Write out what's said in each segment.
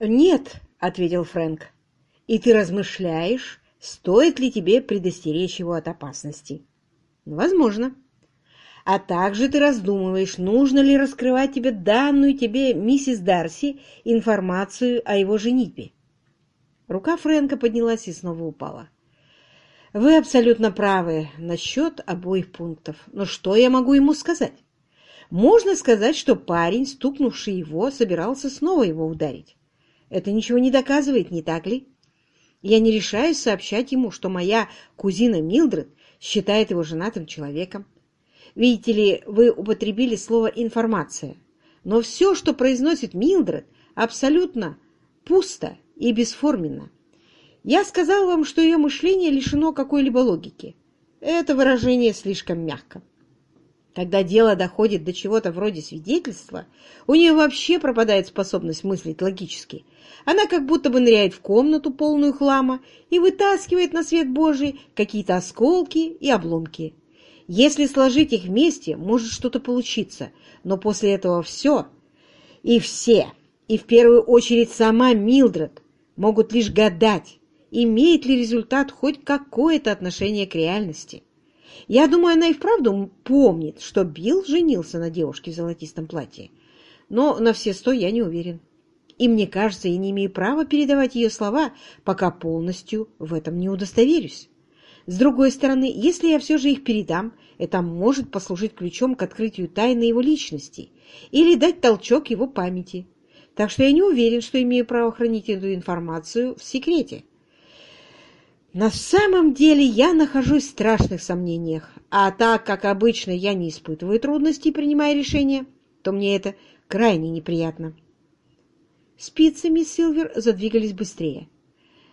«Нет», — ответил Фрэнк, — «и ты размышляешь, стоит ли тебе предостеречь его от опасности». «Возможно». «А также ты раздумываешь, нужно ли раскрывать тебе данную тебе миссис Дарси информацию о его женитьбе». Рука Фрэнка поднялась и снова упала. «Вы абсолютно правы насчет обоих пунктов. Но что я могу ему сказать?» Можно сказать, что парень, стукнувший его, собирался снова его ударить. Это ничего не доказывает, не так ли? Я не решаюсь сообщать ему, что моя кузина Милдред считает его женатым человеком. Видите ли, вы употребили слово «информация». Но все, что произносит Милдред, абсолютно пусто и бесформенно. Я сказал вам, что ее мышление лишено какой-либо логики. Это выражение слишком мягко. Когда дело доходит до чего-то вроде свидетельства, у нее вообще пропадает способность мыслить логически. Она как будто бы ныряет в комнату, полную хлама, и вытаскивает на свет Божий какие-то осколки и обломки. Если сложить их вместе, может что-то получиться, но после этого все и все, и в первую очередь сама Милдред, могут лишь гадать, имеет ли результат хоть какое-то отношение к реальности. Я думаю, она и вправду помнит, что Билл женился на девушке в золотистом платье. Но на все сто я не уверен. И мне кажется, я не имею права передавать ее слова, пока полностью в этом не удостоверюсь. С другой стороны, если я все же их передам, это может послужить ключом к открытию тайны его личности или дать толчок его памяти. Так что я не уверен, что имею право хранить эту информацию в секрете. На самом деле я нахожусь в страшных сомнениях, а так как обычно я не испытываю трудностей, принимая решения, то мне это крайне неприятно. Спицы, мисс Силвер, задвигались быстрее.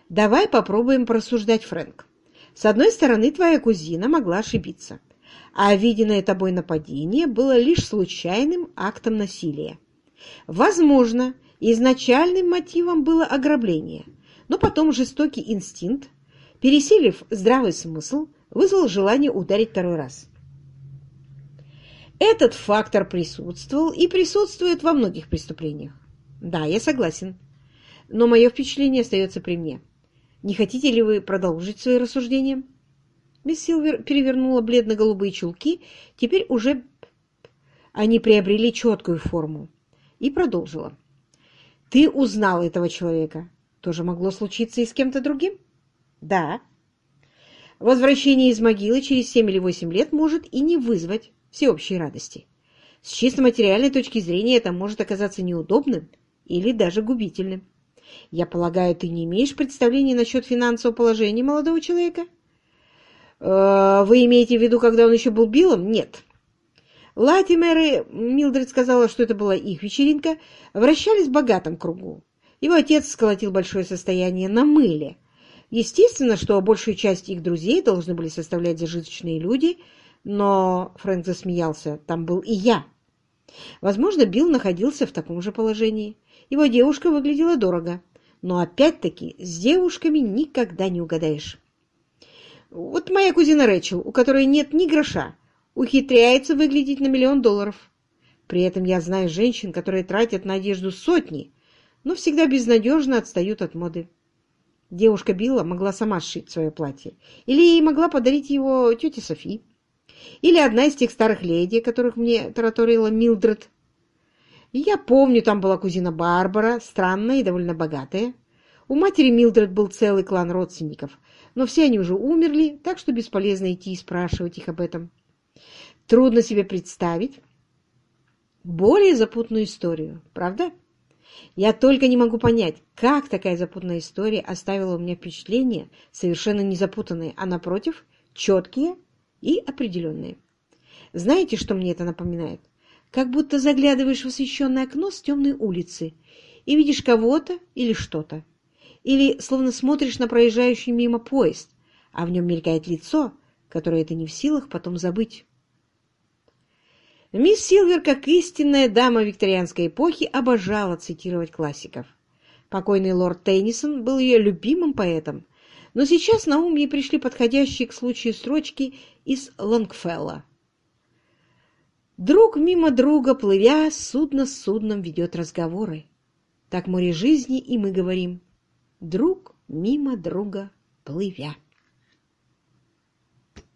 «Давай попробуем просуждать, Фрэнк. С одной стороны, твоя кузина могла ошибиться, а виденное тобой нападение было лишь случайным актом насилия. Возможно, изначальным мотивом было ограбление, но потом жестокий инстинкт пересилив здравый смысл, вызвал желание ударить второй раз. Этот фактор присутствовал и присутствует во многих преступлениях. Да, я согласен. Но мое впечатление остается при мне. Не хотите ли вы продолжить свои рассуждения? Мисс Силвер перевернула бледно-голубые чулки, теперь уже они приобрели четкую форму, и продолжила. Ты узнал этого человека. Тоже могло случиться и с кем-то другим? Да. Возвращение из могилы через семь или восемь лет может и не вызвать всеобщей радости. С чисто материальной точки зрения это может оказаться неудобным или даже губительным. Я полагаю, ты не имеешь представления насчет финансового положения молодого человека? Э, вы имеете в виду, когда он еще был Биллом? Нет. Латимеры, Милдред сказала, что это была их вечеринка, вращались в богатом кругу. Его отец сколотил большое состояние на мыле, Естественно, что большую часть их друзей должны были составлять зажиточные люди, но Фрэнк засмеялся. Там был и я. Возможно, Билл находился в таком же положении. Его девушка выглядела дорого. Но опять-таки с девушками никогда не угадаешь. Вот моя кузина Рэчел, у которой нет ни гроша, ухитряется выглядеть на миллион долларов. При этом я знаю женщин, которые тратят на одежду сотни, но всегда безнадежно отстают от моды. Девушка Билла могла сама сшить свое платье. Или могла подарить его тетя Софи. Или одна из тех старых леди, которых мне тараторила Милдред. Я помню, там была кузина Барбара, странная и довольно богатая. У матери Милдред был целый клан родственников, но все они уже умерли, так что бесполезно идти и спрашивать их об этом. Трудно себе представить более запутанную историю, правда? Я только не могу понять, как такая запутанная история оставила у меня впечатление совершенно не запутанные, а, напротив, четкие и определенные. Знаете, что мне это напоминает? Как будто заглядываешь в освещенное окно с темной улицы и видишь кого-то или что-то. Или словно смотришь на проезжающий мимо поезд, а в нем мелькает лицо, которое ты не в силах потом забыть. Мисс Силвер, как истинная дама викторианской эпохи, обожала цитировать классиков. Покойный лорд Теннисон был ее любимым поэтом, но сейчас на ум ей пришли подходящие к случаю строчки из Лонгфелла. «Друг мимо друга, плывя, судно с судном ведет разговоры. Так море жизни и мы говорим, друг мимо друга плывя.